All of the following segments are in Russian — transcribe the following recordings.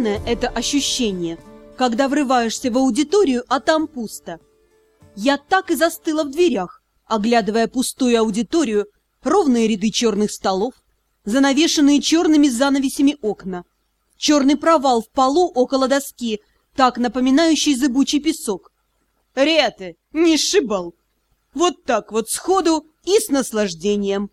Странное это ощущение, когда врываешься в аудиторию, а там пусто. Я так и застыла в дверях, оглядывая пустую аудиторию, ровные ряды черных столов, занавешенные черными занавесями окна, черный провал в полу около доски, так напоминающий зыбучий песок. Реты, не сшибал! Вот так вот сходу и с наслаждением.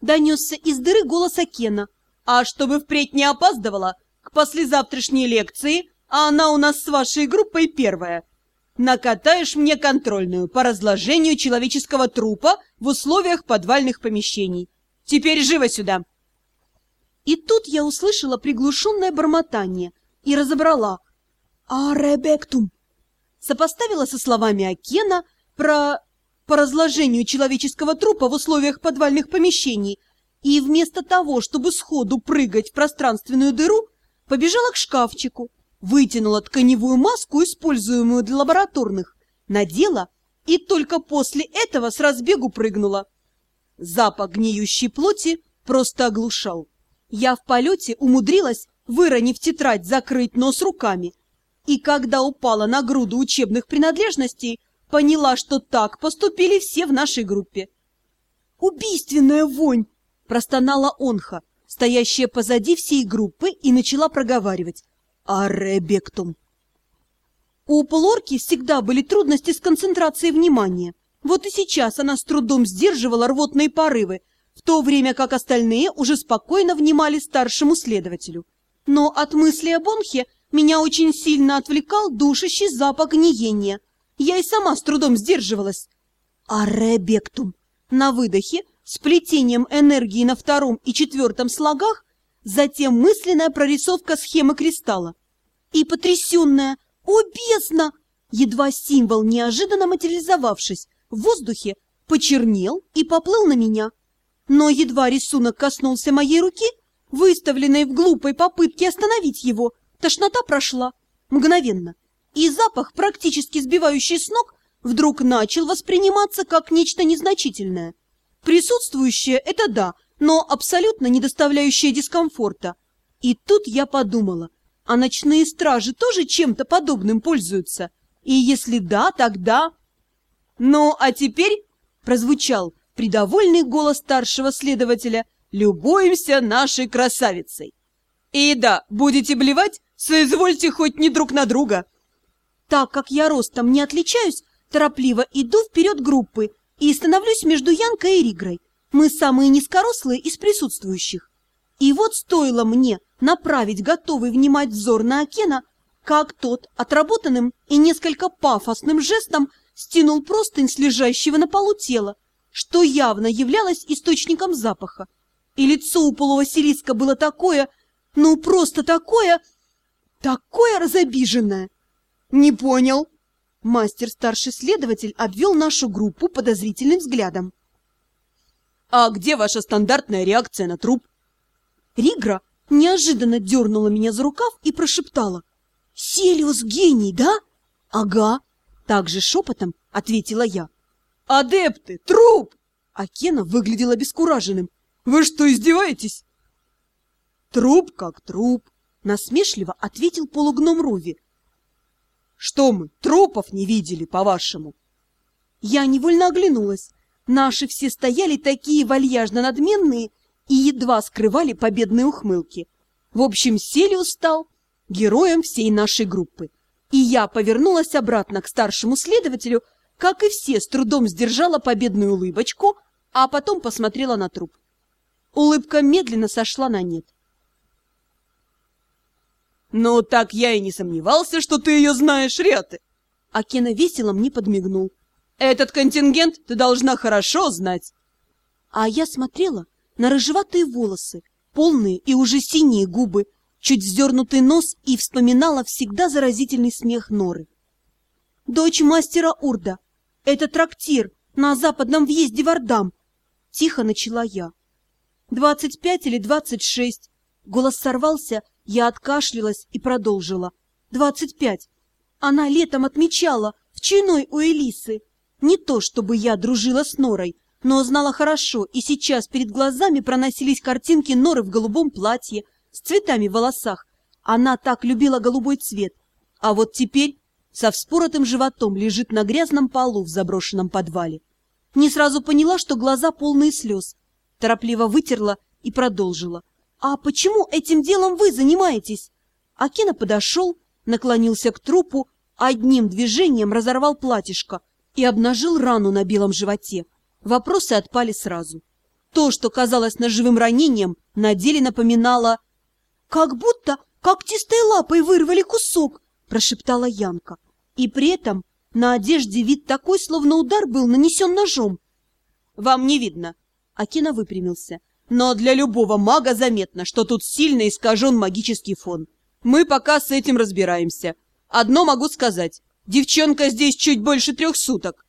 Донесся из дыры голос Акена. А чтобы впредь не опаздывала, к послезавтрашней лекции, а она у нас с вашей группой первая, накатаешь мне контрольную по разложению человеческого трупа в условиях подвальных помещений. Теперь живо сюда!» И тут я услышала приглушенное бормотание и разобрала «Аребектум». Сопоставила со словами Акена про по разложению человеческого трупа в условиях подвальных помещений и вместо того, чтобы сходу прыгать в пространственную дыру, побежала к шкафчику, вытянула тканевую маску, используемую для лабораторных, надела и только после этого с разбегу прыгнула. Запах гниющей плоти просто оглушал. Я в полете умудрилась, выронив тетрадь, закрыть нос руками. И когда упала на груду учебных принадлежностей, Поняла, что так поступили все в нашей группе. «Убийственная вонь!» – простонала Онха, стоящая позади всей группы, и начала проговаривать. «Аребектум!» У Полорки всегда были трудности с концентрацией внимания. Вот и сейчас она с трудом сдерживала рвотные порывы, в то время как остальные уже спокойно внимали старшему следователю. Но от мысли об Онхе меня очень сильно отвлекал душащий запах гниения – я и сама с трудом сдерживалась. Аребектум. На выдохе, с плетением энергии на втором и четвертом слогах, затем мысленная прорисовка схемы кристалла. И потрясенная «О, бездна!» Едва символ, неожиданно материализовавшись в воздухе, почернел и поплыл на меня. Но едва рисунок коснулся моей руки, выставленной в глупой попытке остановить его, тошнота прошла мгновенно и запах, практически сбивающий с ног, вдруг начал восприниматься как нечто незначительное. Присутствующее – это да, но абсолютно не доставляющее дискомфорта. И тут я подумала, а ночные стражи тоже чем-то подобным пользуются? И если да, тогда... Ну, а теперь прозвучал придовольный голос старшего следователя «Любуемся нашей красавицей!» И да, будете блевать, соизвольте хоть не друг на друга, так как я ростом не отличаюсь, торопливо иду вперед группы и становлюсь между Янкой и Ригрой. Мы самые низкорослые из присутствующих. И вот стоило мне направить готовый внимать взор на Акена, как тот отработанным и несколько пафосным жестом стянул простынь с лежащего на полу тела, что явно являлось источником запаха. И лицо у полувасилиска было такое, ну просто такое, такое разобиженное. «Не понял». Мастер-старший следователь обвел нашу группу подозрительным взглядом. «А где ваша стандартная реакция на труп?» Ригра неожиданно дернула меня за рукав и прошептала. «Селиус гений, да?» «Ага», — также шепотом ответила я. «Адепты, труп!» А Кена выглядел обескураженным. «Вы что, издеваетесь?» «Труп как труп», — насмешливо ответил полугном Руви. Что мы, трупов не видели, по-вашему? Я невольно оглянулась. Наши все стояли такие вальяжно-надменные и едва скрывали победные ухмылки. В общем, Селиус стал героем всей нашей группы. И я повернулась обратно к старшему следователю, как и все, с трудом сдержала победную улыбочку, а потом посмотрела на труп. Улыбка медленно сошла на нет. «Ну, так я и не сомневался, что ты ее знаешь, Реты!» Акена весело мне подмигнул. «Этот контингент ты должна хорошо знать!» А я смотрела на рыжеватые волосы, полные и уже синие губы, чуть вздернутый нос и вспоминала всегда заразительный смех Норы. «Дочь мастера Урда! Это трактир на западном въезде в Ордам!» Тихо начала я. «Двадцать пять или двадцать шесть?» Голос сорвался, я откашлялась и продолжила. «Двадцать пять. Она летом отмечала, в чайной у Элисы. Не то, чтобы я дружила с Норой, но знала хорошо, и сейчас перед глазами проносились картинки Норы в голубом платье, с цветами в волосах, Она так любила голубой цвет, а вот теперь со вспоротым животом лежит на грязном полу в заброшенном подвале. Не сразу поняла, что глаза полные слез. Торопливо вытерла и продолжила. «А почему этим делом вы занимаетесь?» Акина подошел, наклонился к трупу, одним движением разорвал платьишко и обнажил рану на белом животе. Вопросы отпали сразу. То, что казалось ножевым ранением, на деле напоминало... «Как будто когтистой лапой вырвали кусок!» – прошептала Янка. И при этом на одежде вид такой, словно удар был нанесен ножом. «Вам не видно!» – Акина выпрямился. «Но для любого мага заметно, что тут сильно искажен магический фон. Мы пока с этим разбираемся. Одно могу сказать. Девчонка здесь чуть больше трех суток.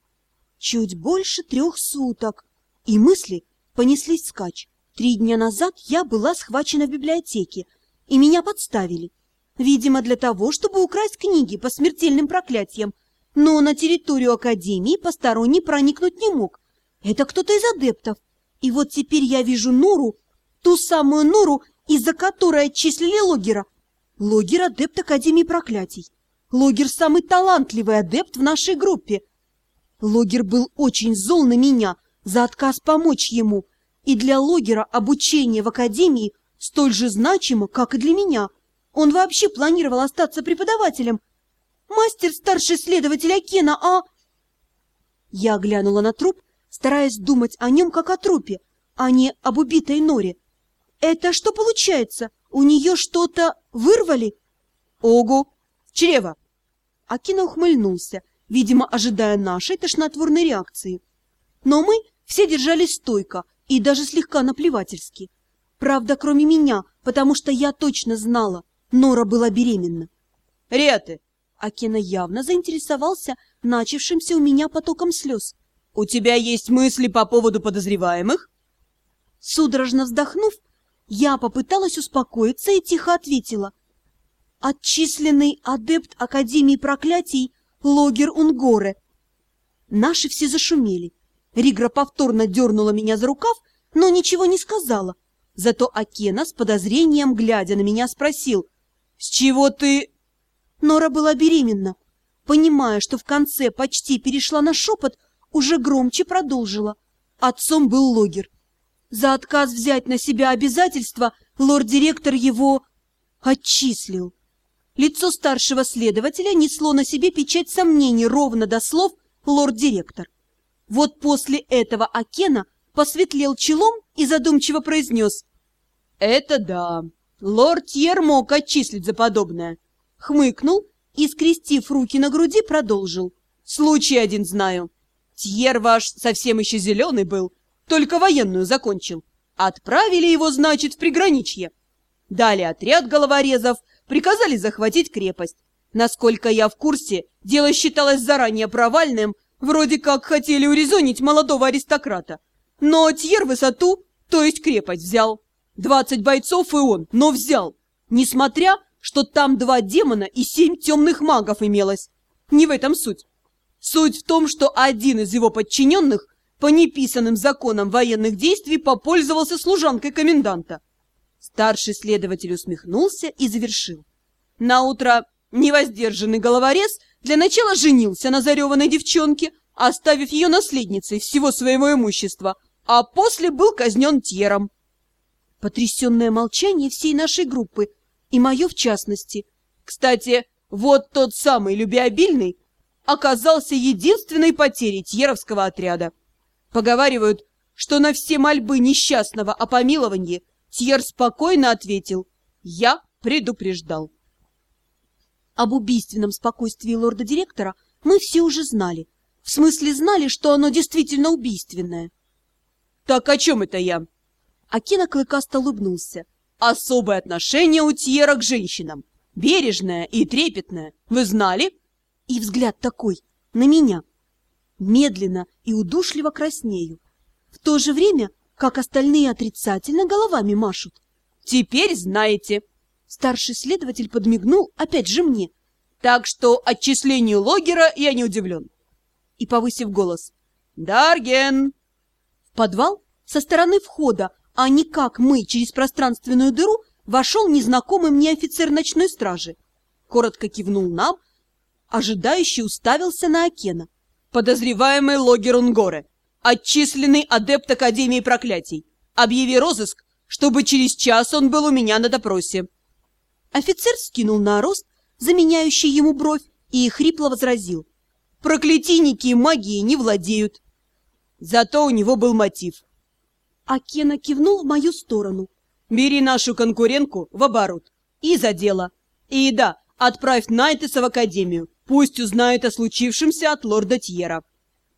Чуть больше трех суток. И мысли понеслись скач. Три дня назад я была схвачена в библиотеке, и меня подставили. Видимо, для того, чтобы украсть книги по смертельным проклятиям. Но на территорию Академии посторонний проникнуть не мог. Это кто-то из адептов. И вот теперь я вижу Нору, ту самую Нору, из-за которой отчислили Логера. Логер – адепт Академии проклятий. Логер – самый талантливый адепт в нашей группе. Логер был очень зол на меня за отказ помочь ему, и для Логера обучение в Академии столь же значимо, как и для меня. Он вообще планировал остаться преподавателем. Мастер старший следователь Акена, а... Я глянула на труп, стараясь думать о нем как о трупе, а не об убитой Норе. Это что получается? У нее что-то вырвали? Огу! Чрево! Акина ухмыльнулся, видимо, ожидая нашей тошнотворной реакции. Но мы все держались стойко и даже слегка наплевательски. Правда, кроме меня, потому что я точно знала, Нора была беременна. «Реты!» Акена явно заинтересовался начавшимся у меня потоком слез. «У тебя есть мысли по поводу подозреваемых?» Судорожно вздохнув, я попыталась успокоиться и тихо ответила. Отчисленный адепт Академии проклятий Логер Унгоре. Наши все зашумели. Ригра повторно дернула меня за рукав, но ничего не сказала. Зато Акена с подозрением, глядя на меня, спросил, «С чего ты...» Нора была беременна. Понимая, что в конце почти перешла на шепот, уже громче продолжила. Отцом был Логер. За отказ взять на себя обязательства лорд-директор его отчислил. Лицо старшего следователя несло на себе печать сомнений ровно до слов лорд-директор. Вот после этого Акена посветлел челом и задумчиво произнес «Это да, лорд Тьер мог отчислить за подобное». Хмыкнул и, скрестив руки на груди, продолжил. «Случай один знаю. Тьер ваш совсем еще зеленый был, только военную закончил. Отправили его, значит, в приграничье. Дали отряд головорезов, приказали захватить крепость. Насколько я в курсе, дело считалось заранее провальным, вроде как хотели урезонить молодого аристократа. Но Тьер высоту, то есть крепость, взял. Двадцать бойцов и он, но взял. Несмотря, что там два демона и семь темных магов имелось. Не в этом суть. Суть в том, что один из его подчиненных по неписанным законам военных действий попользовался служанкой коменданта. Старший следователь усмехнулся и завершил. Наутро невоздержанный головорез для начала женился на зареванной девчонке, оставив ее наследницей всего своего имущества, а после был казнен Тьером. Потрясенное молчание всей нашей группы, и мое в частности. Кстати, вот тот самый любеобильный оказался единственной потерей Тьеровского отряда. Поговаривают, что на все мольбы несчастного о помиловании Тьер спокойно ответил «Я предупреждал». Об убийственном спокойствии лорда-директора мы все уже знали. В смысле знали, что оно действительно убийственное. «Так о чем это я?» Акина клыкасто улыбнулся. «Особое отношение у Тьера к женщинам. Бережное и трепетное. Вы знали?» И взгляд такой, на меня медленно и удушливо краснею. В то же время, как остальные отрицательно головами машут. «Теперь знаете!» Старший следователь подмигнул опять же мне. «Так что отчислению логера я не удивлен». И, повысив голос, «Дарген!» В подвал со стороны входа, а не как мы через пространственную дыру, вошел незнакомый мне офицер ночной стражи. Коротко кивнул нам, ожидающий уставился на Акена. Подозреваемый Логер Унгоре, отчисленный адепт Академии проклятий. Объяви розыск, чтобы через час он был у меня на допросе. Офицер скинул на рост, заменяющий ему бровь, и хрипло возразил. Проклятийники магии не владеют. Зато у него был мотив. Акена кивнул в мою сторону. Бери нашу конкурентку в оборот. И за дело. И да, отправь Найтеса в академию. Пусть узнает о случившемся от лорда Тьера.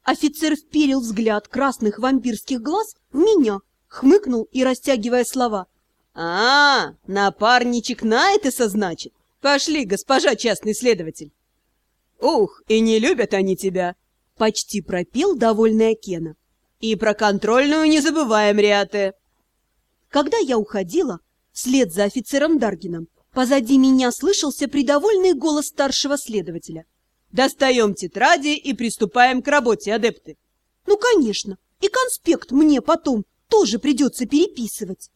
Офицер вперил взгляд красных вампирских глаз в меня, хмыкнул и, растягивая слова. «А, напарничек Найтеса, значит? Пошли, госпожа частный следователь!» «Ух, и не любят они тебя!» Почти пропел довольный Акена. «И про контрольную не забываем, Риате!» Когда я уходила, вслед за офицером Даргином, позади меня слышался придовольный голос старшего следователя. «Достаем тетради и приступаем к работе, адепты!» «Ну, конечно, и конспект мне потом тоже придется переписывать!»